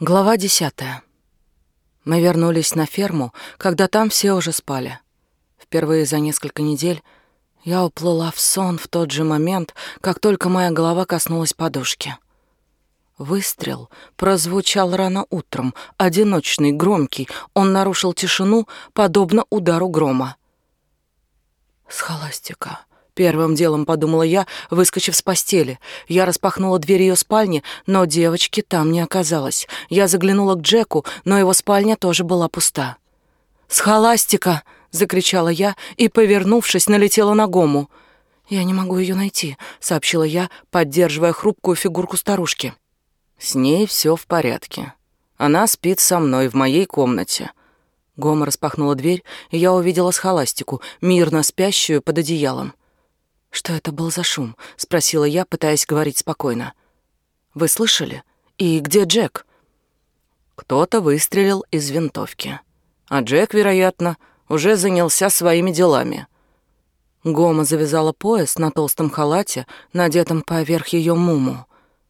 Глава десятая. Мы вернулись на ферму, когда там все уже спали. Впервые за несколько недель я уплыла в сон в тот же момент, как только моя голова коснулась подушки. Выстрел прозвучал рано утром, одиночный, громкий. Он нарушил тишину, подобно удару грома. «Схоластика», Первым делом подумала я, выскочив с постели. Я распахнула дверь ее спальни, но девочки там не оказалось. Я заглянула к Джеку, но его спальня тоже была пуста. «Схоластика!» — закричала я и, повернувшись, налетела на Гому. «Я не могу ее найти», — сообщила я, поддерживая хрупкую фигурку старушки. «С ней все в порядке. Она спит со мной в моей комнате». Гома распахнула дверь, и я увидела схоластику, мирно спящую под одеялом. «Что это был за шум?» — спросила я, пытаясь говорить спокойно. «Вы слышали? И где Джек?» Кто-то выстрелил из винтовки. А Джек, вероятно, уже занялся своими делами. Гома завязала пояс на толстом халате, надетом поверх ее муму.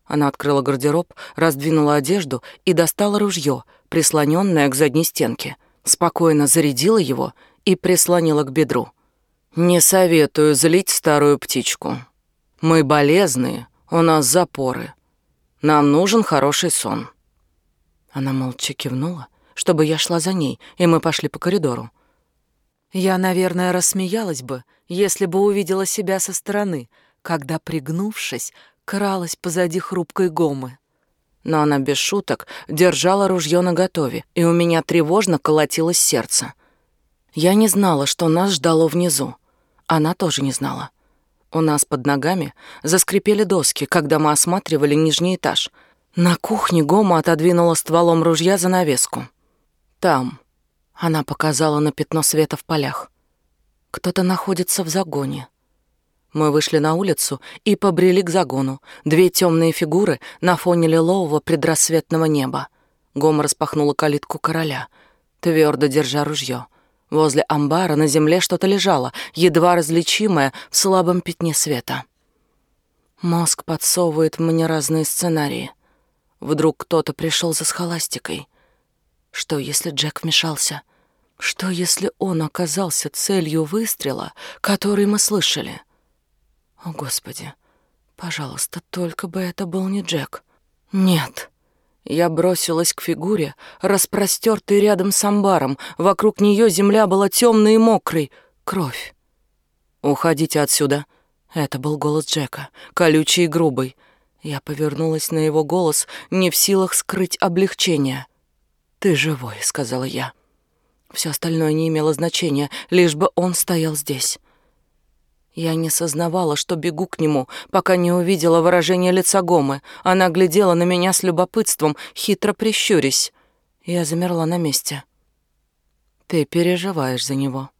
Она открыла гардероб, раздвинула одежду и достала ружье, прислоненное к задней стенке. Спокойно зарядила его и прислонила к бедру. Не советую злить старую птичку. Мы болезные, у нас запоры. Нам нужен хороший сон. Она молча кивнула, чтобы я шла за ней, и мы пошли по коридору. Я, наверное, рассмеялась бы, если бы увидела себя со стороны, когда, пригнувшись, кралась позади хрупкой гомы. Но она без шуток держала ружье наготове, и у меня тревожно колотилось сердце. Я не знала, что нас ждало внизу. Она тоже не знала. У нас под ногами заскрипели доски, когда мы осматривали нижний этаж. На кухне Гома отодвинула стволом ружья занавеску. Там. Она показала на пятно света в полях. Кто-то находится в загоне. Мы вышли на улицу и побрели к загону. Две темные фигуры на фоне лилового предрассветного неба. Гома распахнула калитку короля, твердо держа ружье. Возле амбара на земле что-то лежало, едва различимое в слабом пятне света. Мозг подсовывает мне разные сценарии. Вдруг кто-то пришел за схоластикой. Что, если Джек вмешался? Что, если он оказался целью выстрела, который мы слышали? О, Господи, пожалуйста, только бы это был не Джек. Нет. Я бросилась к фигуре, распростертой рядом с амбаром. Вокруг нее земля была темной и мокрой. Кровь. «Уходите отсюда!» Это был голос Джека, колючий и грубый. Я повернулась на его голос, не в силах скрыть облегчение. «Ты живой», — сказала я. Все остальное не имело значения, лишь бы он стоял здесь. Я не сознавала, что бегу к нему, пока не увидела выражение лица Гомы. Она глядела на меня с любопытством, хитро прищурясь. Я замерла на месте. «Ты переживаешь за него».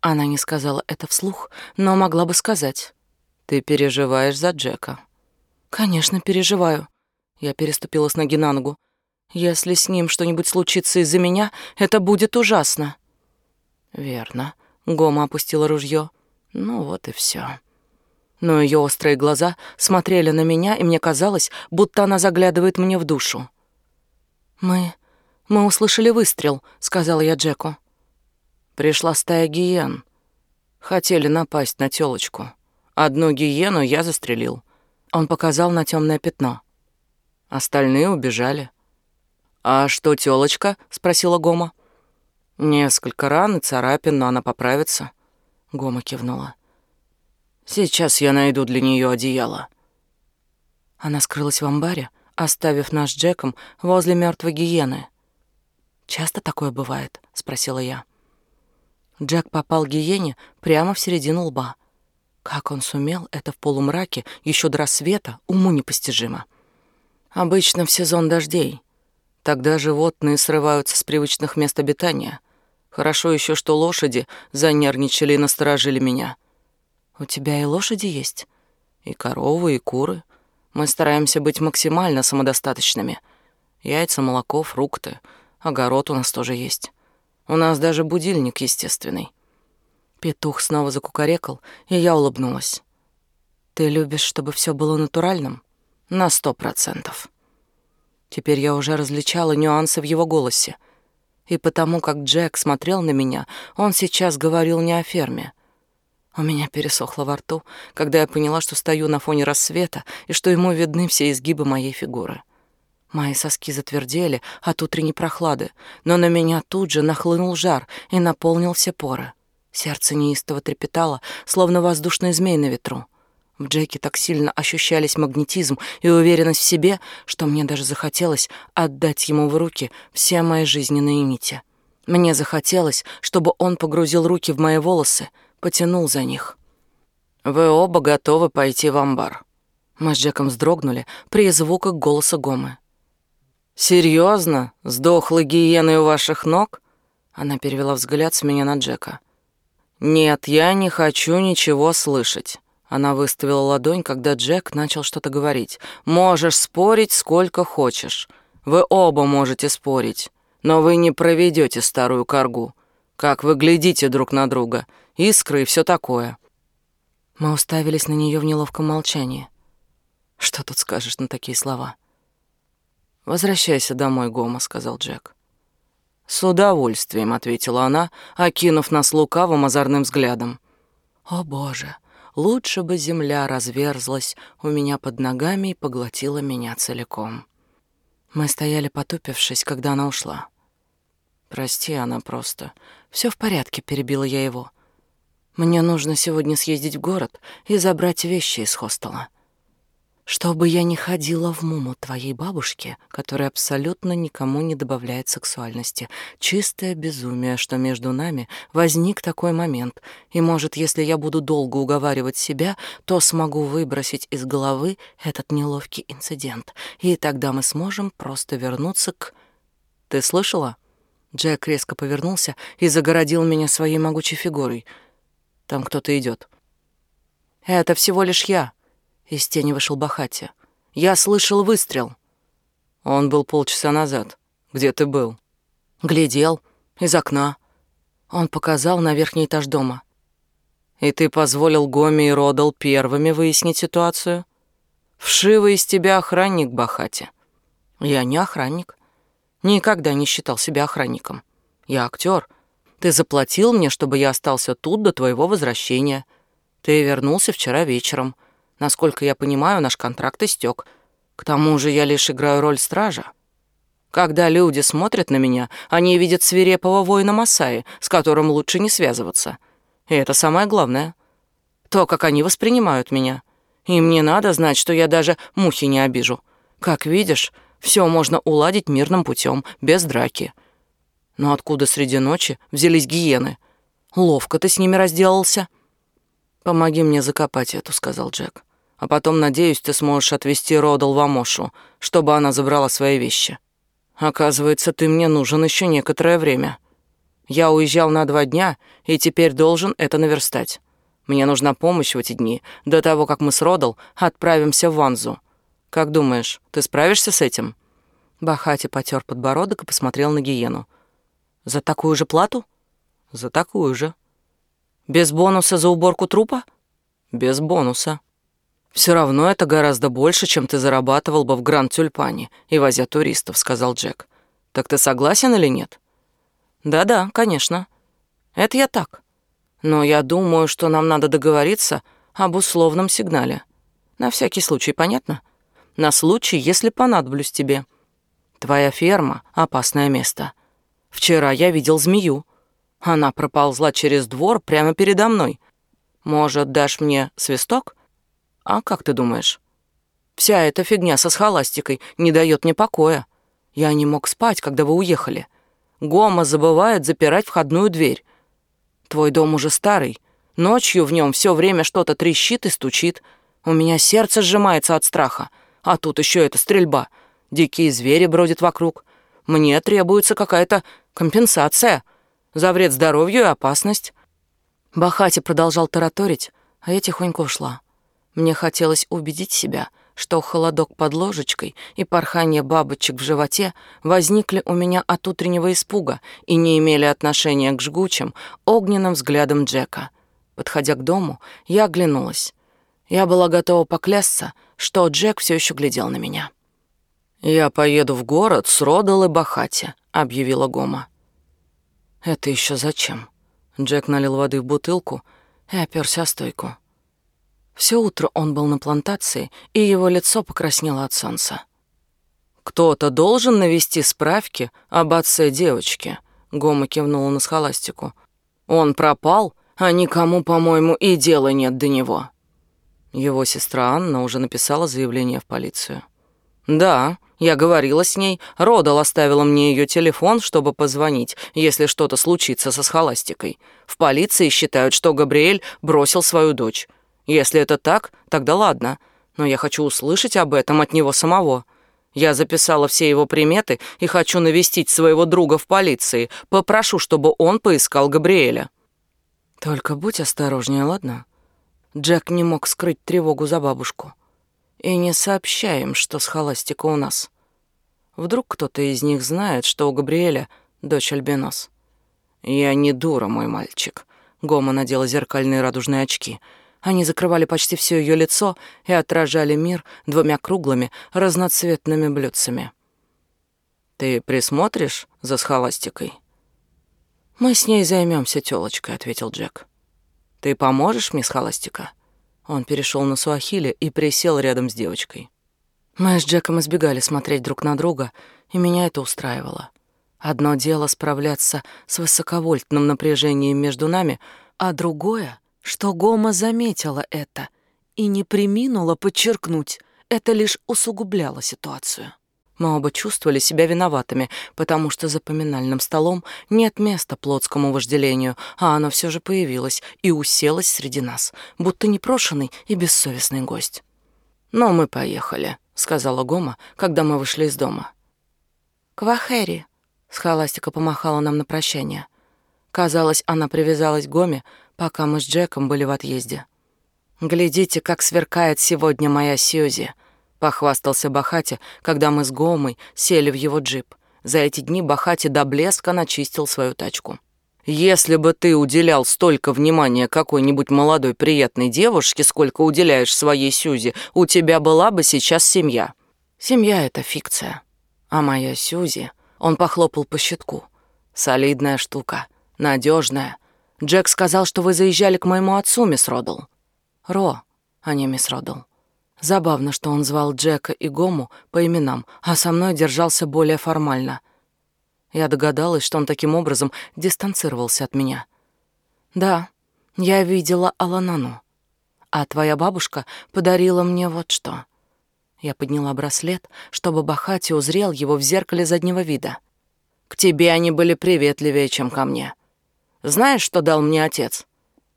Она не сказала это вслух, но могла бы сказать. «Ты переживаешь за Джека». «Конечно, переживаю». Я переступила с ноги на ногу. «Если с ним что-нибудь случится из-за меня, это будет ужасно». «Верно». Гома опустила ружье. Ну вот и все. Но ее острые глаза смотрели на меня, и мне казалось, будто она заглядывает мне в душу. «Мы... мы услышали выстрел», — сказала я Джеку. Пришла стая гиен. Хотели напасть на тёлочку. Одну гиену я застрелил. Он показал на темное пятно. Остальные убежали. «А что, тёлочка?» — спросила Гома. «Несколько ран и царапин, но она поправится». Гома кивнула. «Сейчас я найду для нее одеяло». Она скрылась в амбаре, оставив нас с Джеком возле мертвой гиены. «Часто такое бывает?» — спросила я. Джек попал гиене прямо в середину лба. Как он сумел это в полумраке еще до рассвета, уму непостижимо. Обычно в сезон дождей. Тогда животные срываются с привычных мест обитания — Хорошо еще, что лошади занервничали и насторожили меня. У тебя и лошади есть? И коровы, и куры. Мы стараемся быть максимально самодостаточными. Яйца, молоко, фрукты. Огород у нас тоже есть. У нас даже будильник естественный. Петух снова закукарекал, и я улыбнулась. Ты любишь, чтобы все было натуральным? На сто процентов. Теперь я уже различала нюансы в его голосе. И потому как Джек смотрел на меня, он сейчас говорил не о ферме. У меня пересохло во рту, когда я поняла, что стою на фоне рассвета и что ему видны все изгибы моей фигуры. Мои соски затвердели от утренней прохлады, но на меня тут же нахлынул жар и наполнил все поры. Сердце неистово трепетало, словно воздушный змей на ветру. В Джеке так сильно ощущались магнетизм и уверенность в себе, что мне даже захотелось отдать ему в руки все мои жизненные нити. Мне захотелось, чтобы он погрузил руки в мои волосы, потянул за них. «Вы оба готовы пойти в амбар?» Мы с Джеком вздрогнули при звуках голоса Гомы. «Серьезно? Сдохлы гиены у ваших ног?» Она перевела взгляд с меня на Джека. «Нет, я не хочу ничего слышать. Она выставила ладонь, когда Джек начал что-то говорить. «Можешь спорить сколько хочешь. Вы оба можете спорить, но вы не проведете старую коргу. Как вы глядите друг на друга, искры и все такое». Мы уставились на нее в неловком молчании. «Что тут скажешь на такие слова?» «Возвращайся домой, Гома», — сказал Джек. «С удовольствием», — ответила она, окинув нас лукавым озорным взглядом. «О, Боже!» Лучше бы земля разверзлась у меня под ногами и поглотила меня целиком. Мы стояли потупившись, когда она ушла. «Прости, она просто...» Все в порядке», — перебила я его. «Мне нужно сегодня съездить в город и забрать вещи из хостела». Чтобы я не ходила в муму твоей бабушки, которая абсолютно никому не добавляет сексуальности. Чистое безумие, что между нами возник такой момент. И, может, если я буду долго уговаривать себя, то смогу выбросить из головы этот неловкий инцидент. И тогда мы сможем просто вернуться к... Ты слышала? Джек резко повернулся и загородил меня своей могучей фигурой. Там кто-то идет. Это всего лишь я. Из тени вышел Бахати. «Я слышал выстрел». «Он был полчаса назад. Где ты был?» «Глядел. Из окна». Он показал на верхний этаж дома. «И ты позволил Гоми и Родал первыми выяснить ситуацию?» «Вшивый из тебя охранник, Бахати». «Я не охранник. Никогда не считал себя охранником. Я актер. Ты заплатил мне, чтобы я остался тут до твоего возвращения. Ты вернулся вчера вечером. Насколько я понимаю, наш контракт истек. К тому же я лишь играю роль стража. Когда люди смотрят на меня, они видят свирепого воина Масаи, с которым лучше не связываться. И это самое главное. То, как они воспринимают меня. И мне надо знать, что я даже мухи не обижу. Как видишь, все можно уладить мирным путем, без драки. Но откуда среди ночи взялись гиены? Ловко ты с ними разделался. «Помоги мне закопать эту», — сказал Джек. «А потом, надеюсь, ты сможешь отвезти Родал в Амошу, чтобы она забрала свои вещи. Оказывается, ты мне нужен еще некоторое время. Я уезжал на два дня и теперь должен это наверстать. Мне нужна помощь в эти дни, до того, как мы с Родал отправимся в Ванзу. Как думаешь, ты справишься с этим?» Бахати потер подбородок и посмотрел на Гиену. «За такую же плату?» «За такую же», без бонуса за уборку трупа? Без бонуса. Все равно это гораздо больше, чем ты зарабатывал бы в Гранд-Тюльпане и возя туристов, сказал Джек. Так ты согласен или нет? Да-да, конечно. Это я так. Но я думаю, что нам надо договориться об условном сигнале. На всякий случай, понятно? На случай, если понадоблюсь тебе. Твоя ферма — опасное место. Вчера я видел змею. Она проползла через двор прямо передо мной. Может, дашь мне свисток? А как ты думаешь? Вся эта фигня со схоластикой не дает мне покоя. Я не мог спать, когда вы уехали. Гома забывает запирать входную дверь. Твой дом уже старый. Ночью в нем все время что-то трещит и стучит. У меня сердце сжимается от страха. А тут еще эта стрельба. Дикие звери бродят вокруг. Мне требуется какая-то компенсация — за вред здоровью и опасность. Бахати продолжал тараторить, а я тихонько ушла. Мне хотелось убедить себя, что холодок под ложечкой и порхание бабочек в животе возникли у меня от утреннего испуга и не имели отношения к жгучим, огненным взглядам Джека. Подходя к дому, я оглянулась. Я была готова поклясться, что Джек все еще глядел на меня. «Я поеду в город с Родал и Бахати», — объявила Гома. «Это еще зачем?» Джек налил воды в бутылку и оперся о стойку. Все утро он был на плантации, и его лицо покраснело от солнца. «Кто-то должен навести справки об отце девочки», — Гома кивнула на схоластику. «Он пропал, а никому, по-моему, и дела нет до него». Его сестра Анна уже написала заявление в полицию. «Да, я говорила с ней. Родал оставила мне ее телефон, чтобы позвонить, если что-то случится со схоластикой. В полиции считают, что Габриэль бросил свою дочь. Если это так, тогда ладно. Но я хочу услышать об этом от него самого. Я записала все его приметы и хочу навестить своего друга в полиции. Попрошу, чтобы он поискал Габриэля. Только будь осторожнее, ладно? Джек не мог скрыть тревогу за бабушку. И не сообщаем, что с холастика у нас. Вдруг кто-то из них знает, что у Габриэля дочь Альбинос. Я не дура, мой мальчик. Гома надела зеркальные радужные очки — они закрывали почти все ее лицо и отражали мир двумя круглыми разноцветными блюдцами. «Ты присмотришь за схоластикой?» «Мы с ней займемся, тёлочкой», — ответил Джек. «Ты поможешь мне, схоластика?» Он перешел на суахили и присел рядом с девочкой. Мы с Джеком избегали смотреть друг на друга, и меня это устраивало. Одно дело справляться с высоковольтным напряжением между нами, а другое что Гома заметила это и не приминула подчеркнуть, это лишь усугубляло ситуацию. Мы оба чувствовали себя виноватыми, потому что за поминальным столом нет места плотскому вожделению, а оно все же появилось и уселось среди нас, будто непрошенный и бессовестный гость. «Но мы поехали», — сказала Гома, когда мы вышли из дома. «Квахери», — схоластика помахала нам на прощание. Казалось, она привязалась к Гоме, пока мы с Джеком были в отъезде. «Глядите, как сверкает сегодня моя Сьюзи», — похвастался Бахати, когда мы с Гомой сели в его джип. За эти дни Бахати до блеска начистил свою тачку. «Если бы ты уделял столько внимания какой-нибудь молодой приятной девушке, сколько уделяешь своей Сьюзи, у тебя была бы сейчас семья». «Семья — это фикция. А моя Сьюзи...» Он похлопал по щитку. «Солидная штука, надежная, Джек сказал, что вы заезжали к моему отцу, мисс Роддл. Ро, а не мисс Роддл. Забавно, что он звал Джека и Гому по именам, а со мной держался более формально. Я догадалась, что он таким образом дистанцировался от меня. Да, я видела Аланану. А твоя бабушка подарила мне вот что. Я подняла браслет, чтобы Бахати узрел его в зеркале заднего вида. К тебе они были приветливее, чем ко мне. Знаешь, что дал мне отец?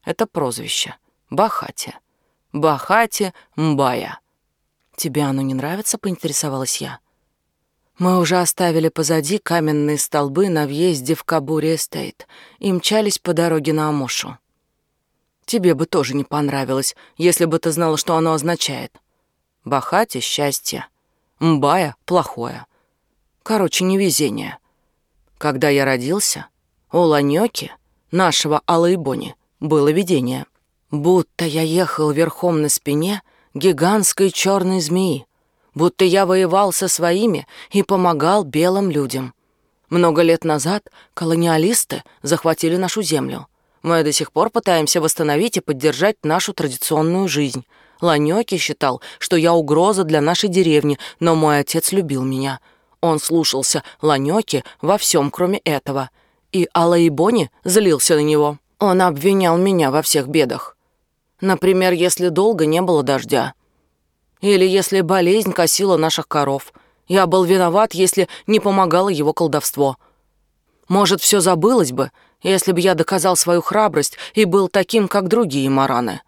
Это прозвище. Бахати. Бахати Мбая. Тебе оно не нравится, поинтересовалась я. Мы уже оставили позади каменные столбы на въезде в Кабури Эстейт и мчались по дороге на Амошу. Тебе бы тоже не понравилось, если бы ты знала, что оно означает. Бахати — счастье, Мбая — плохое. Короче, невезение. Когда я родился, у Ланёки нашего Алайбони было видение. Будто я ехал верхом на спине гигантской черной змеи, будто я воевал со своими и помогал белым людям. Много лет назад колониалисты захватили нашу землю. Мы до сих пор пытаемся восстановить и поддержать нашу традиционную жизнь. Ланёки считал, что я угроза для нашей деревни, но мой отец любил меня. Он слушался Ланёки во всем, кроме этого — и Алаибони злился на него. Он обвинял меня во всех бедах. Например, если долго не было дождя. Или если болезнь косила наших коров. Я был виноват, если не помогало его колдовство. Может, все забылось бы, если бы я доказал свою храбрость и был таким, как другие мараны.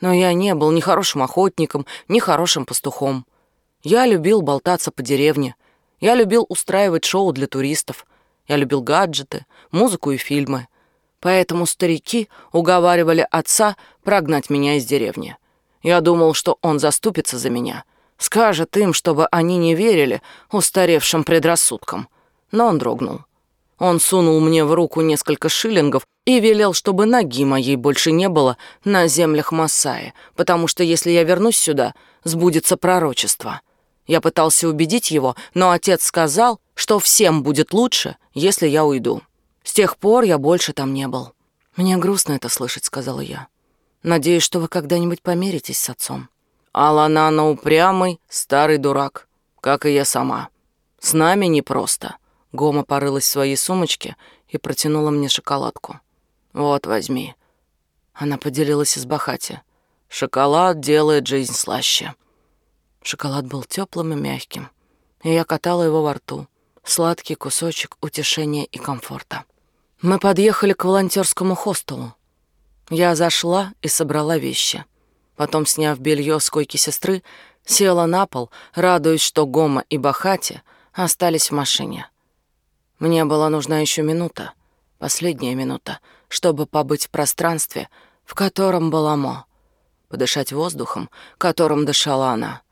Но я не был ни хорошим охотником, ни хорошим пастухом. Я любил болтаться по деревне. Я любил устраивать шоу для туристов — я любил гаджеты, музыку и фильмы. Поэтому старики уговаривали отца прогнать меня из деревни. Я думал, что он заступится за меня, скажет им, чтобы они не верили устаревшим предрассудкам. Но он дрогнул. Он сунул мне в руку несколько шиллингов и велел, чтобы ноги моей больше не было на землях Масаи, потому что если я вернусь сюда, сбудется пророчество. Я пытался убедить его, но отец сказал, что всем будет лучше, если я уйду. С тех пор я больше там не был. «Мне грустно это слышать», — сказала я. «Надеюсь, что вы когда-нибудь помиритесь с отцом». Аланана упрямый, старый дурак, как и я сама. С нами непросто. Гома порылась в своей сумочке и протянула мне шоколадку. «Вот, возьми». Она поделилась с Бахати. «Шоколад делает жизнь слаще». Шоколад был теплым и мягким, и я катала его во рту. Сладкий кусочек утешения и комфорта. Мы подъехали к волонтерскому хостелу. Я зашла и собрала вещи. Потом, сняв белье с койки сестры, села на пол, радуясь, что Гома и Бахати остались в машине. Мне была нужна еще минута, последняя минута, чтобы побыть в пространстве, в котором была Мо, подышать воздухом, которым дышала она.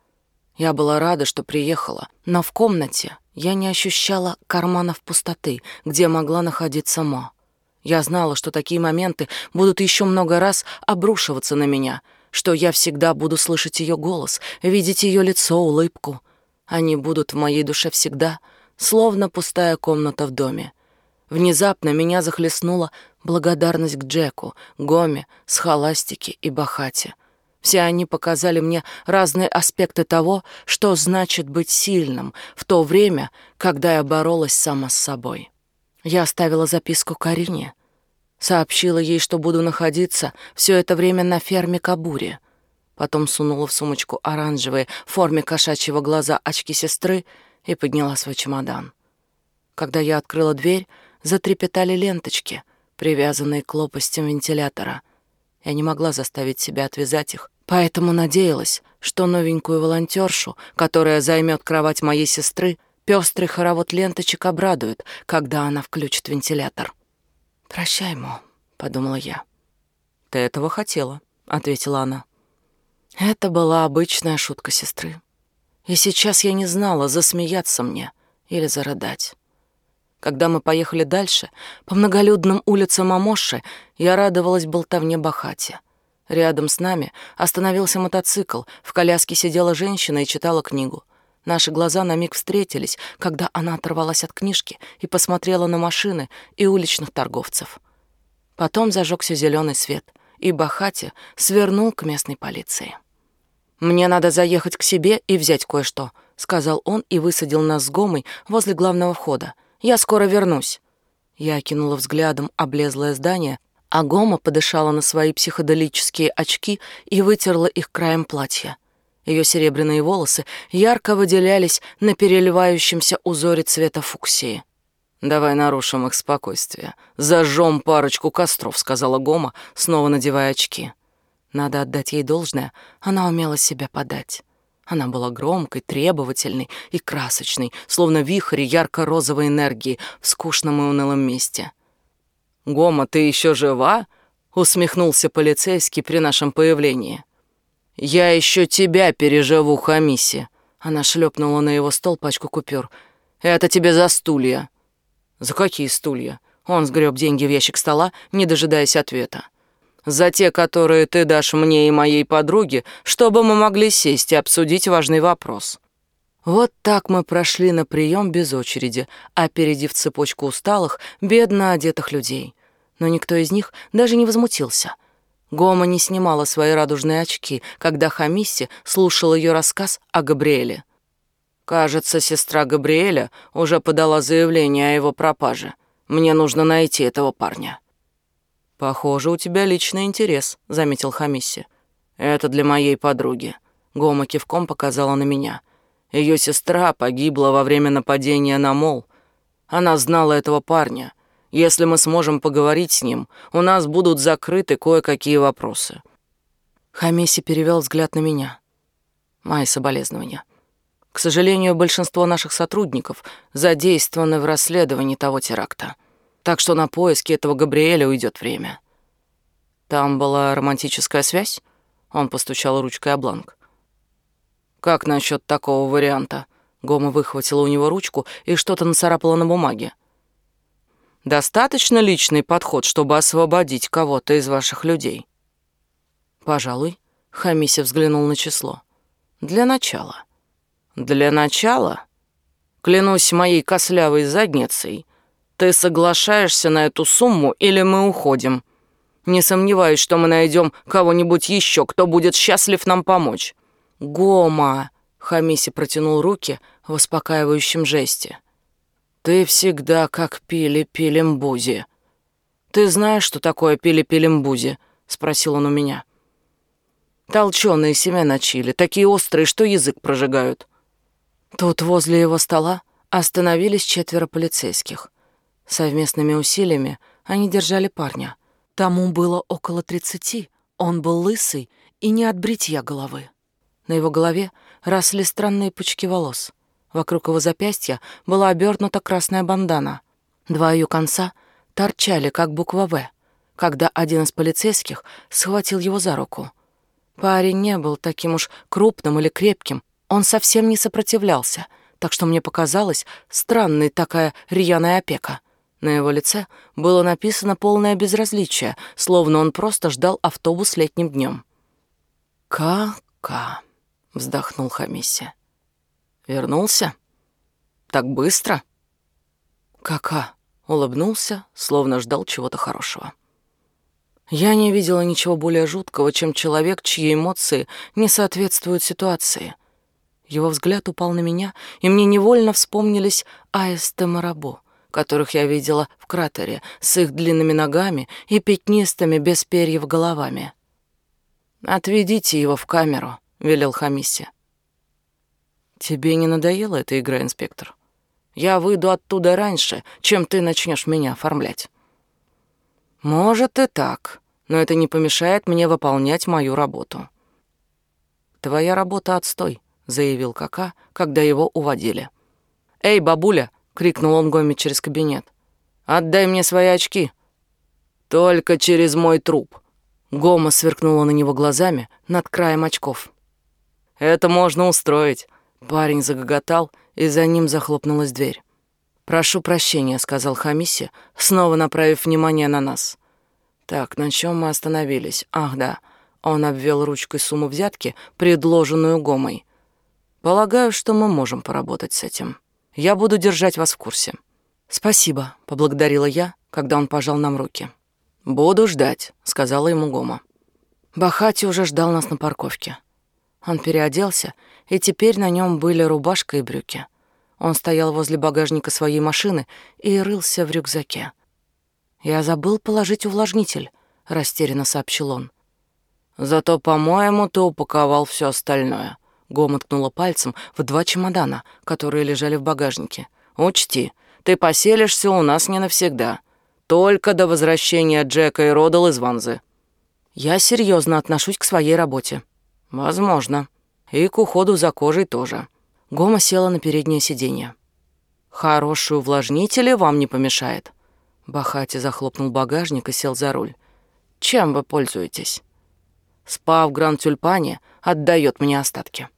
Я была рада, что приехала, но в комнате я не ощущала карманов пустоты, где могла находиться Мо. Я знала, что такие моменты будут еще много раз обрушиваться на меня, что я всегда буду слышать ее голос, видеть ее лицо, улыбку. Они будут в моей душе всегда, словно пустая комната в доме. Внезапно меня захлестнула благодарность к Джеку, Гоме, Схоластике и Бахате — все они показали мне разные аспекты того, что значит быть сильным в то время, когда я боролась сама с собой. Я оставила записку Карине, сообщила ей, что буду находиться все это время на ферме Кабури. Потом сунула в сумочку оранжевые в форме кошачьего глаза очки сестры и подняла свой чемодан. Когда я открыла дверь, затрепетали ленточки, привязанные к лопастям вентилятора. Я не могла заставить себя отвязать их, Поэтому надеялась, что новенькую волонтершу, которая займет кровать моей сестры, пестрый хоровод ленточек обрадует, когда она включит вентилятор. «Прощай, Мо», — подумала я. «Ты этого хотела», — ответила она. Это была обычная шутка сестры. И сейчас я не знала, засмеяться мне или зарыдать. Когда мы поехали дальше, по многолюдным улицам Амоши, я радовалась болтовне Бахати — Рядом с нами остановился мотоцикл, в коляске сидела женщина и читала книгу. Наши глаза на миг встретились, когда она оторвалась от книжки и посмотрела на машины и уличных торговцев. Потом зажегся зеленый свет, и Бахати свернул к местной полиции. «Мне надо заехать к себе и взять кое-что», — сказал он и высадил нас с Гомой возле главного входа. «Я скоро вернусь». Я окинула взглядом облезлое здание, а Гома подышала на свои психоделические очки и вытерла их краем платья. Ее серебряные волосы ярко выделялись на переливающемся узоре цвета фуксии. «Давай нарушим их спокойствие. Зажжем парочку костров», — сказала Гома, снова надевая очки. Надо отдать ей должное, она умела себя подать. Она была громкой, требовательной и красочной, словно вихрь ярко-розовой энергии в скучном и унылом месте — «Гома, ты еще жива?» — усмехнулся полицейский при нашем появлении. «Я еще тебя переживу, Хамиси!» Она шлепнула на его стол пачку купюр. «Это тебе за стулья». «За какие стулья?» Он сгреб деньги в ящик стола, не дожидаясь ответа. «За те, которые ты дашь мне и моей подруге, чтобы мы могли сесть и обсудить важный вопрос». Вот так мы прошли на прием без очереди, опередив цепочку усталых, бедно одетых людей. Но никто из них даже не возмутился. Гома не снимала свои радужные очки, когда Хамисси слушал ее рассказ о Габриэле. «Кажется, сестра Габриэля уже подала заявление о его пропаже. Мне нужно найти этого парня». «Похоже, у тебя личный интерес», — заметил Хамисси. «Это для моей подруги». Гома кивком показала на меня — ее сестра погибла во время нападения на мол. Она знала этого парня. Если мы сможем поговорить с ним, у нас будут закрыты кое-какие вопросы». Хамиси перевел взгляд на меня. Мои соболезнования. К сожалению, большинство наших сотрудников задействованы в расследовании того теракта. Так что на поиски этого Габриэля уйдет время. Там была романтическая связь? Он постучал ручкой о бланк. Как насчет такого варианта? Гома выхватила у него ручку и что-то нацарапала на бумаге. Достаточно личный подход, чтобы освободить кого-то из ваших людей. Пожалуй, Хамиси взглянул на число. Для начала. Для начала, клянусь моей кослявой задницей, ты соглашаешься на эту сумму или мы уходим? Не сомневаюсь, что мы найдем кого-нибудь еще, кто будет счастлив нам помочь. Гома, Хамиси протянул руки в успокаивающем жесте. Ты всегда как пили-пилимбузи. Ты знаешь, что такое пили-пилимбузи? спросил он у меня. Толченые семена чили, такие острые, что язык прожигают. Тут возле его стола остановились четверо полицейских. Совместными усилиями они держали парня. Тому было около тридцати, он был лысый и не от бритья головы. На его голове росли странные пучки волос. Вокруг его запястья была обернута красная бандана. Два ее конца торчали, как буква «В», когда один из полицейских схватил его за руку. Парень не был таким уж крупным или крепким, он совсем не сопротивлялся, так что мне показалась странной такая рьяная опека. На его лице было написано полное безразличие, словно он просто ждал автобус летним днем. «Ка-ка», — вздохнул Хамиси. «Вернулся? Так быстро?» «Ка-ка», — улыбнулся, словно ждал чего-то хорошего. Я не видела ничего более жуткого, чем человек, чьи эмоции не соответствуют ситуации. Его взгляд упал на меня, и мне невольно вспомнились аисты Марабо, которых я видела в кратере, с их длинными ногами и пятнистыми без перьев головами. «Отведите его в камеру», — велел Хамиси. «Тебе не надоела эта игра, инспектор? Я выйду оттуда раньше, чем ты начнешь меня оформлять». «Может и так, но это не помешает мне выполнять мою работу». «Твоя работа отстой», — заявил Кака, когда его уводили. «Эй, бабуля!» — крикнул он Гоме через кабинет. «Отдай мне свои очки!» «Только через мой труп!» Гома сверкнула на него глазами над краем очков. «Это можно устроить!» Парень загоготал, и за ним захлопнулась дверь. «Прошу прощения», — сказал Хамиси, снова направив внимание на нас. «Так, на чем мы остановились? Ах, да». Он обвел ручкой сумму взятки, предложенную Гомой. Полагаю, что мы можем поработать с этим. Я буду держать вас в курсе. Спасибо, поблагодарила я, когда он пожал нам руки. Буду ждать, сказала ему Гома. Бахати уже ждал нас на парковке. Он переоделся, и теперь на нем были рубашка и брюки. Он стоял возле багажника своей машины и рылся в рюкзаке. «Я забыл положить увлажнитель», — растерянно сообщил он. «Зато, по-моему, ты упаковал все остальное», Гома ткнула пальцем в два чемодана, которые лежали в багажнике. «Учти, ты поселишься у нас не навсегда. Только до возвращения Джека и Родал из Ванзы». «Я серьезно отношусь к своей работе». «Возможно. И к уходу за кожей тоже». Гома села на переднее сиденье. «Хороший увлажнитель вам не помешает». Бахати захлопнул багажник и сел за руль. «Чем вы пользуетесь?» «Спа в Гранд-Тюльпане отдает мне остатки».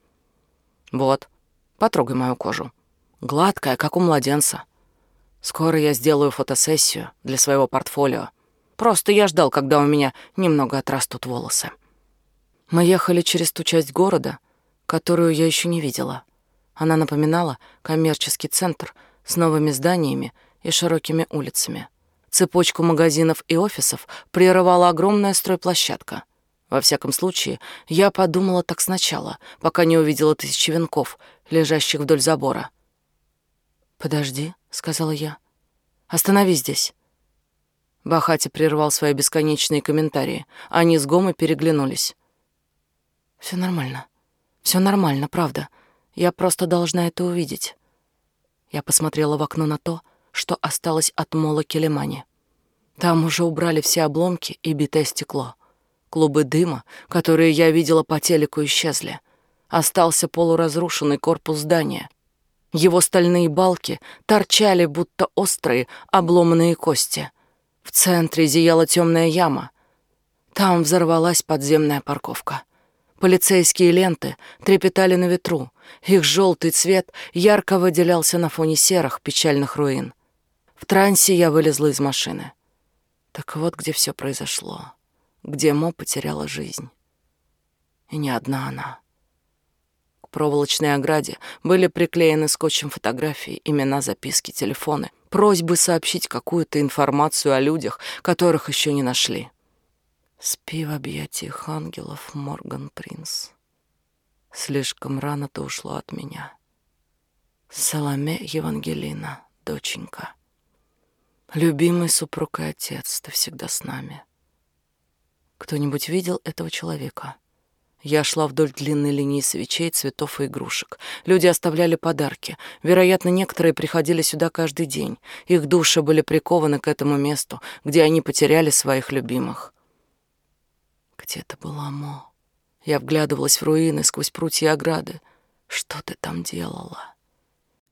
Вот, потрогай мою кожу. Гладкая, как у младенца. Скоро я сделаю фотосессию для своего портфолио. Просто я ждал, когда у меня немного отрастут волосы. Мы ехали через ту часть города, которую я еще не видела. Она напоминала коммерческий центр с новыми зданиями и широкими улицами. Цепочку магазинов и офисов прерывала огромная стройплощадка — во всяком случае, я подумала так сначала, пока не увидела тысячи венков, лежащих вдоль забора. «Подожди», — сказала я. «Останови здесь». Бахати прервал свои бесконечные комментарии. Они с Гомой переглянулись. Все нормально. Все нормально, правда. Я просто должна это увидеть». Я посмотрела в окно на то, что осталось от мола Келемани. Там уже убрали все обломки и битое стекло. Клубы дыма, которые я видела по телеку, исчезли. Остался полуразрушенный корпус здания. Его стальные балки торчали, будто острые, обломанные кости. В центре зияла темная яма. Там взорвалась подземная парковка. Полицейские ленты трепетали на ветру. Их желтый цвет ярко выделялся на фоне серых печальных руин. В трансе я вылезла из машины. Так вот, где все произошло где Мо потеряла жизнь. И не одна она. К проволочной ограде были приклеены скотчем фотографии, имена, записки, телефоны, просьбы сообщить какую-то информацию о людях, которых еще не нашли. Спи в объятиях ангелов, Морган Принц. Слишком рано ты ушла от меня. Саламе Евангелина, доченька. Любимый супруг и отец, ты всегда с нами. Кто-нибудь видел этого человека? Я шла вдоль длинной линии свечей, цветов и игрушек. Люди оставляли подарки. Вероятно, некоторые приходили сюда каждый день. Их души были прикованы к этому месту, где они потеряли своих любимых. Где-то была Мо. Я вглядывалась в руины сквозь прутья ограды. Что ты там делала?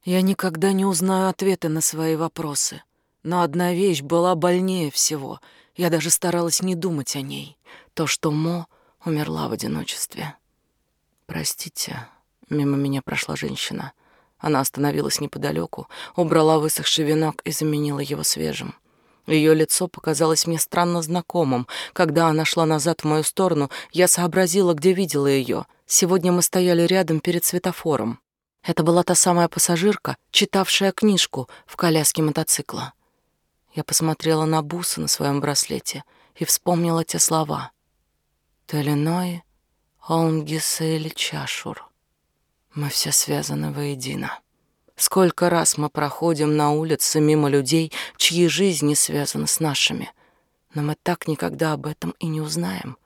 Я никогда не узнаю ответы на свои вопросы. Но одна вещь была больнее всего. Я даже старалась не думать о ней. То, что Мо умерла в одиночестве. Простите, мимо меня прошла женщина. Она остановилась неподалеку, убрала высохший венок и заменила его свежим. Ее лицо показалось мне странно знакомым. Когда она шла назад в мою сторону, я сообразила, где видела ее. Сегодня мы стояли рядом перед светофором. Это была та самая пассажирка, читавшая книжку в коляске мотоцикла. Я посмотрела на бусы на своем браслете и вспомнила те слова. Теленой, Олмгиса Чашур. Мы все связаны воедино. Сколько раз мы проходим на улице мимо людей, чьи жизни связаны с нашими, но мы так никогда об этом и не узнаем.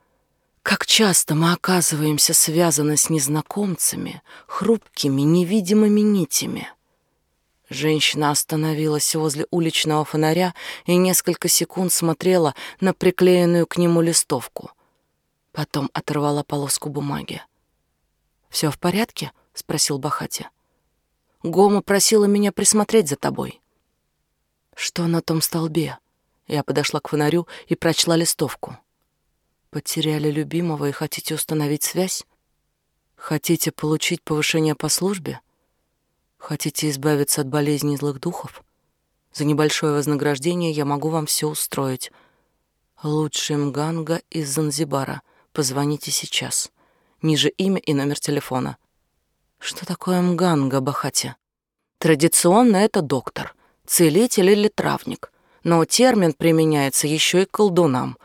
Как часто мы оказываемся связаны с незнакомцами, хрупкими, невидимыми нитями. Женщина остановилась возле уличного фонаря и несколько секунд смотрела на приклеенную к нему листовку. Потом оторвала полоску бумаги. «Все в порядке?» — спросил Бахати. Гома просила меня присмотреть за тобой. Что на том столбе? Я подошла к фонарю и прочла листовку. Потеряли любимого и хотите установить связь? Хотите получить повышение по службе? Хотите избавиться от болезней злых духов? За небольшое вознаграждение я могу вам все устроить. Лучший мганга из Занзибара. Позвоните сейчас. Ниже имя и номер телефона. Что такое мганга, Бахати? Традиционно это доктор, целитель или травник, но термин применяется еще и колдунам.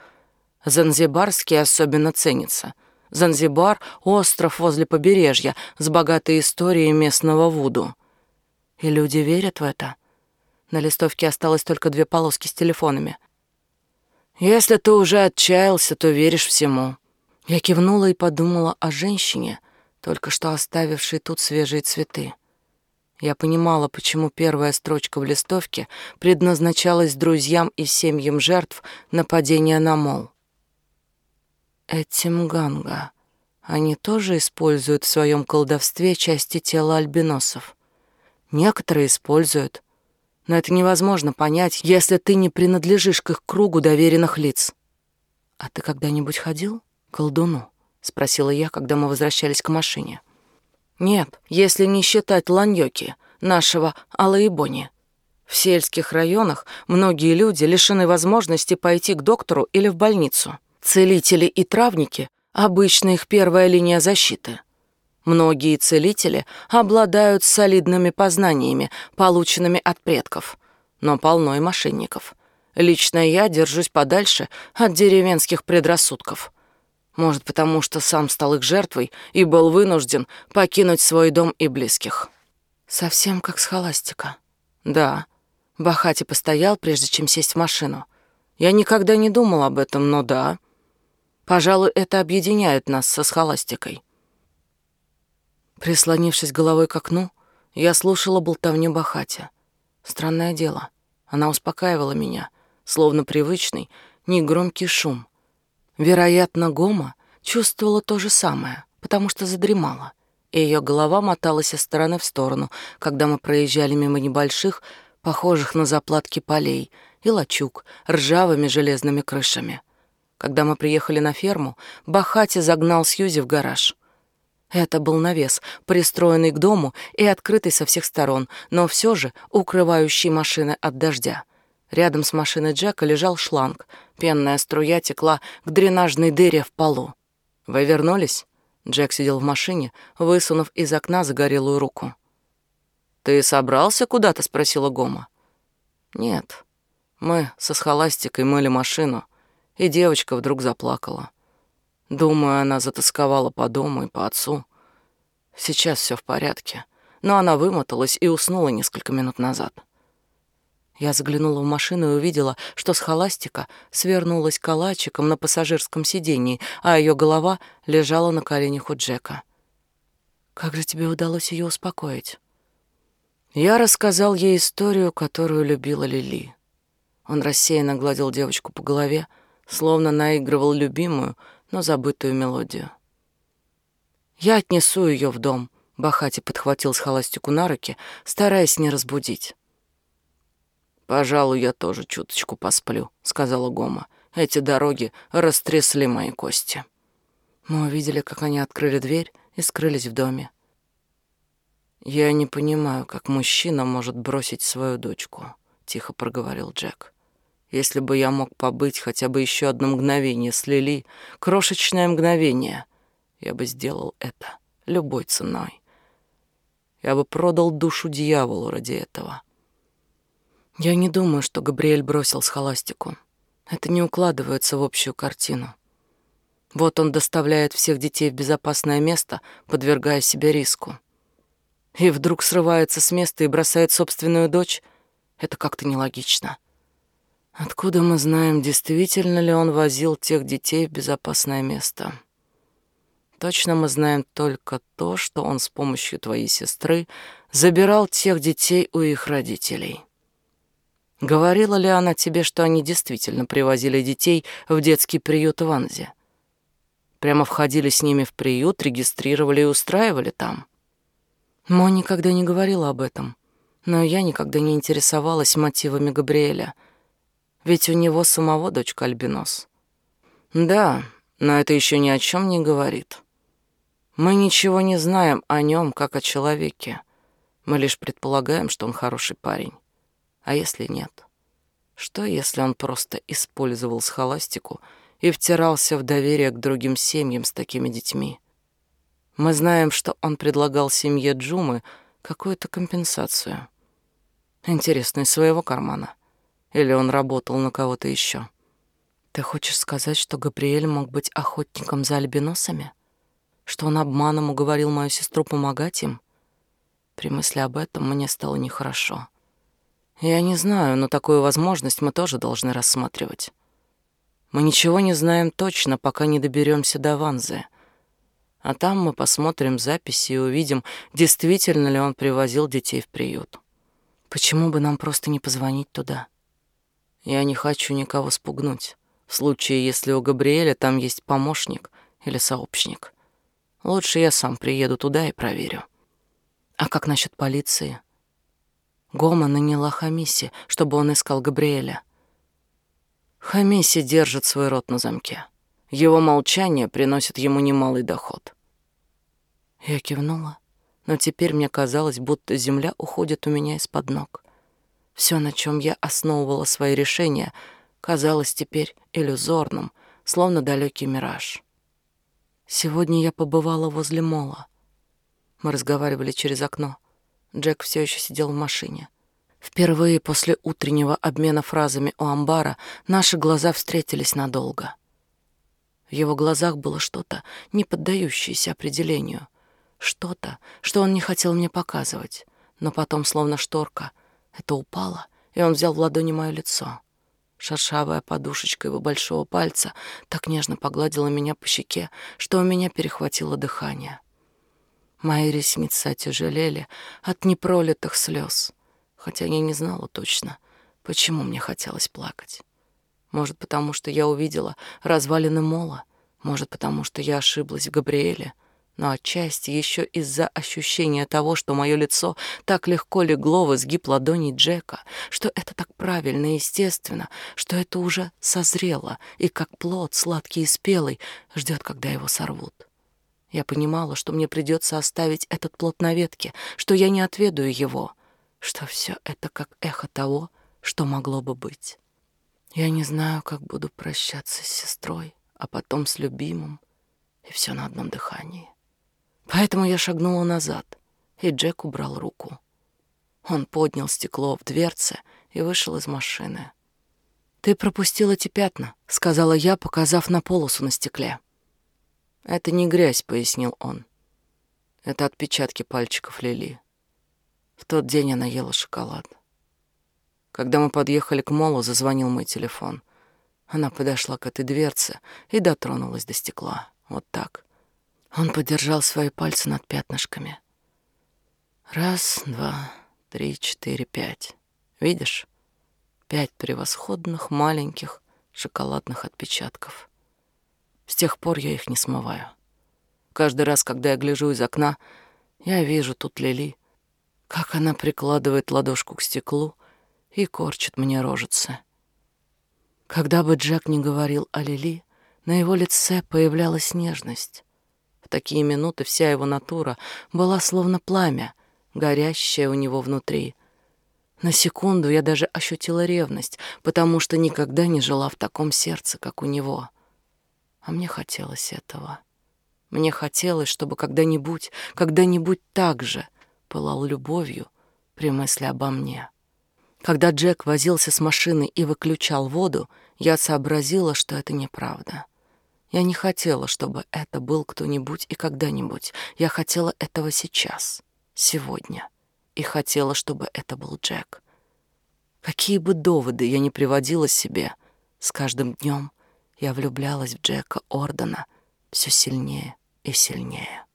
Занзибарский особенно ценится. Занзибар — остров возле побережья с богатой историей местного вуду. И люди верят в это. На листовке осталось только две полоски с телефонами. «Если ты уже отчаялся, то веришь всему». Я кивнула и подумала о женщине, только что оставивший тут свежие цветы. Я понимала, почему первая строчка в листовке предназначалась друзьям и семьям жертв нападения на мол. Эти мганга, они тоже используют в своем колдовстве части тела альбиносов. Некоторые используют, но это невозможно понять, если ты не принадлежишь к их кругу доверенных лиц. А ты когда-нибудь ходил к колдуну? Спросила я, когда мы возвращались к машине. Нет, если не считать Ланьоки, нашего Алаибони. В сельских районах многие люди лишены возможности пойти к доктору или в больницу. Целители и травники — обычно их первая линия защиты. Многие целители обладают солидными познаниями, полученными от предков, но полно и мошенников. Лично я держусь подальше от деревенских предрассудков. Может, потому что сам стал их жертвой и был вынужден покинуть свой дом и близких. Совсем как с холастика. Да, Бахати постоял, прежде чем сесть в машину. Я никогда не думал об этом, но да. Пожалуй, это объединяет нас со схоластикой. Прислонившись головой к окну, я слушала болтовню Бахати. Странное дело, она успокаивала меня, словно привычный, негромкий шум — Вероятно, Гома чувствовала то же самое, потому что задремала, и ее голова моталась из стороны в сторону, когда мы проезжали мимо небольших, похожих на заплатки полей, и лачуг ржавыми железными крышами. Когда мы приехали на ферму, Бахати загнал Сьюзи в гараж. Это был навес, пристроенный к дому и открытый со всех сторон, но все же укрывающий машины от дождя. Рядом с машиной Джека лежал шланг. Пенная струя текла к дренажной дыре в полу. «Вы вернулись?» Джек сидел в машине, высунув из окна загорелую руку. «Ты собрался куда-то?» — спросила Гома. «Нет. Мы со схоластикой мыли машину, и девочка вдруг заплакала. Думаю, она затасковала по дому и по отцу. Сейчас все в порядке, но она вымоталась и уснула несколько минут назад». Я заглянула в машину и увидела, что схоластика свернулась калачиком на пассажирском сидении, а ее голова лежала на коленях у Джека. «Как же тебе удалось ее успокоить?» Я рассказал ей историю, которую любила Лили. Он рассеянно гладил девочку по голове, словно наигрывал любимую, но забытую мелодию. «Я отнесу ее в дом», — Бахати подхватил схоластику на руки, стараясь не разбудить. «Пожалуй, я тоже чуточку посплю», — сказала Гома. «Эти дороги растрясли мои кости». Мы увидели, как они открыли дверь и скрылись в доме. «Я не понимаю, как мужчина может бросить свою дочку», — тихо проговорил Джек. «Если бы я мог побыть хотя бы еще одно мгновение с Лили, крошечное мгновение, я бы сделал это любой ценой. Я бы продал душу дьяволу ради этого». Я не думаю, что Габриэль бросил схоластику. Это не укладывается в общую картину. Вот он доставляет всех детей в безопасное место, подвергая себя риску и вдруг срывается с места и бросает собственную дочь, это как-то нелогично. Откуда мы знаем, действительно ли он возил тех детей в безопасное место? Точно мы знаем только то, что он с помощью твоей сестры забирал тех детей у их родителей. Говорила ли она тебе, что они действительно привозили детей в детский приют в Анзе? Прямо входили с ними в приют, регистрировали и устраивали там? Мо никогда не говорила об этом, но я никогда не интересовалась мотивами Габриэля, ведь у него самого дочка Альбинос. Да, но это еще ни о чем не говорит. Мы ничего не знаем о нем, как о человеке. Мы лишь предполагаем, что он хороший парень. А если нет? Что, если он просто использовал схоластику и втирался в доверие к другим семьям с такими детьми? Мы знаем, что он предлагал семье Джумы какую-то компенсацию. Интересно, из своего кармана? Или он работал на кого-то еще? Ты хочешь сказать, что Габриэль мог быть охотником за альбиносами? Что он обманом уговорил мою сестру помогать им? При мысли об этом мне стало нехорошо. Я не знаю, но такую возможность мы тоже должны рассматривать. Мы ничего не знаем точно, пока не доберемся до Ванзы. А там мы посмотрим записи и увидим, действительно ли он привозил детей в приют. Почему бы нам просто не позвонить туда? Я не хочу никого спугнуть. В случае, если у Габриэля там есть помощник или сообщник. Лучше я сам приеду туда и проверю. А как насчет полиции? Гома наняла Хамиси, чтобы он искал Габриэля. Хамиси держит свой рот на замке. Его молчание приносит ему немалый доход. Я кивнула, но теперь мне казалось, будто земля уходит у меня из-под ног. Все, на чем я основывала свои решения, казалось теперь иллюзорным, словно далекий мираж. Сегодня я побывала возле мола. Мы разговаривали через окно. Джек все еще сидел в машине. Впервые после утреннего обмена фразами у амбара наши глаза встретились надолго. В его глазах было что-то, не поддающееся определению. Что-то, что он не хотел мне показывать. Но потом, словно шторка, это упало, и он взял в ладони мое лицо. Шершавая подушечка его большого пальца так нежно погладила меня по щеке, что у меня перехватило дыхание. Мои ресницы отяжелели от непролитых слез, хотя я не знала точно, почему мне хотелось плакать. Может, потому что я увидела развалины мола, может, потому что я ошиблась в Габриэле, но отчасти еще из-за ощущения того, что мое лицо так легко легло в изгиб ладони Джека, что это так правильно и естественно, что это уже созрело и как плод, сладкий и спелый, ждет, когда его сорвут. Я понимала, что мне придется оставить этот плод на ветке, что я не отведаю его, что все это как эхо того, что могло бы быть. Я не знаю, как буду прощаться с сестрой, а потом с любимым, и все на одном дыхании. Поэтому я шагнула назад, и Джек убрал руку. Он поднял стекло в дверце и вышел из машины. «Ты пропустил эти пятна», — сказала я, показав на полосу на стекле. «Это не грязь», — пояснил он. «Это отпечатки пальчиков Лили. В тот день она ела шоколад. Когда мы подъехали к молу, зазвонил мой телефон. Она подошла к этой дверце и дотронулась до стекла. Вот так. Он подержал свои пальцы над пятнышками. Раз, два, три, четыре, пять. Видишь? Пять превосходных маленьких шоколадных отпечатков. С тех пор я их не смываю. Каждый раз, когда я гляжу из окна, я вижу тут Лили, как она прикладывает ладошку к стеклу и корчит мне рожицы. Когда бы Джек не говорил о Лили, на его лице появлялась нежность. В такие минуты вся его натура была словно пламя, горящее у него внутри. На секунду я даже ощутила ревность, потому что никогда не жила в таком сердце, как у него. А мне хотелось этого. Мне хотелось, чтобы когда-нибудь, когда-нибудь так же пылал любовью при мысли обо мне. Когда Джек возился с машиной и выключал воду, я сообразила, что это неправда. Я не хотела, чтобы это был кто-нибудь и когда-нибудь. Я хотела этого сейчас, сегодня. И хотела, чтобы это был Джек. Какие бы доводы я ни приводила себе, с каждым днем я влюблялась в Джека Ордена все сильнее и сильнее.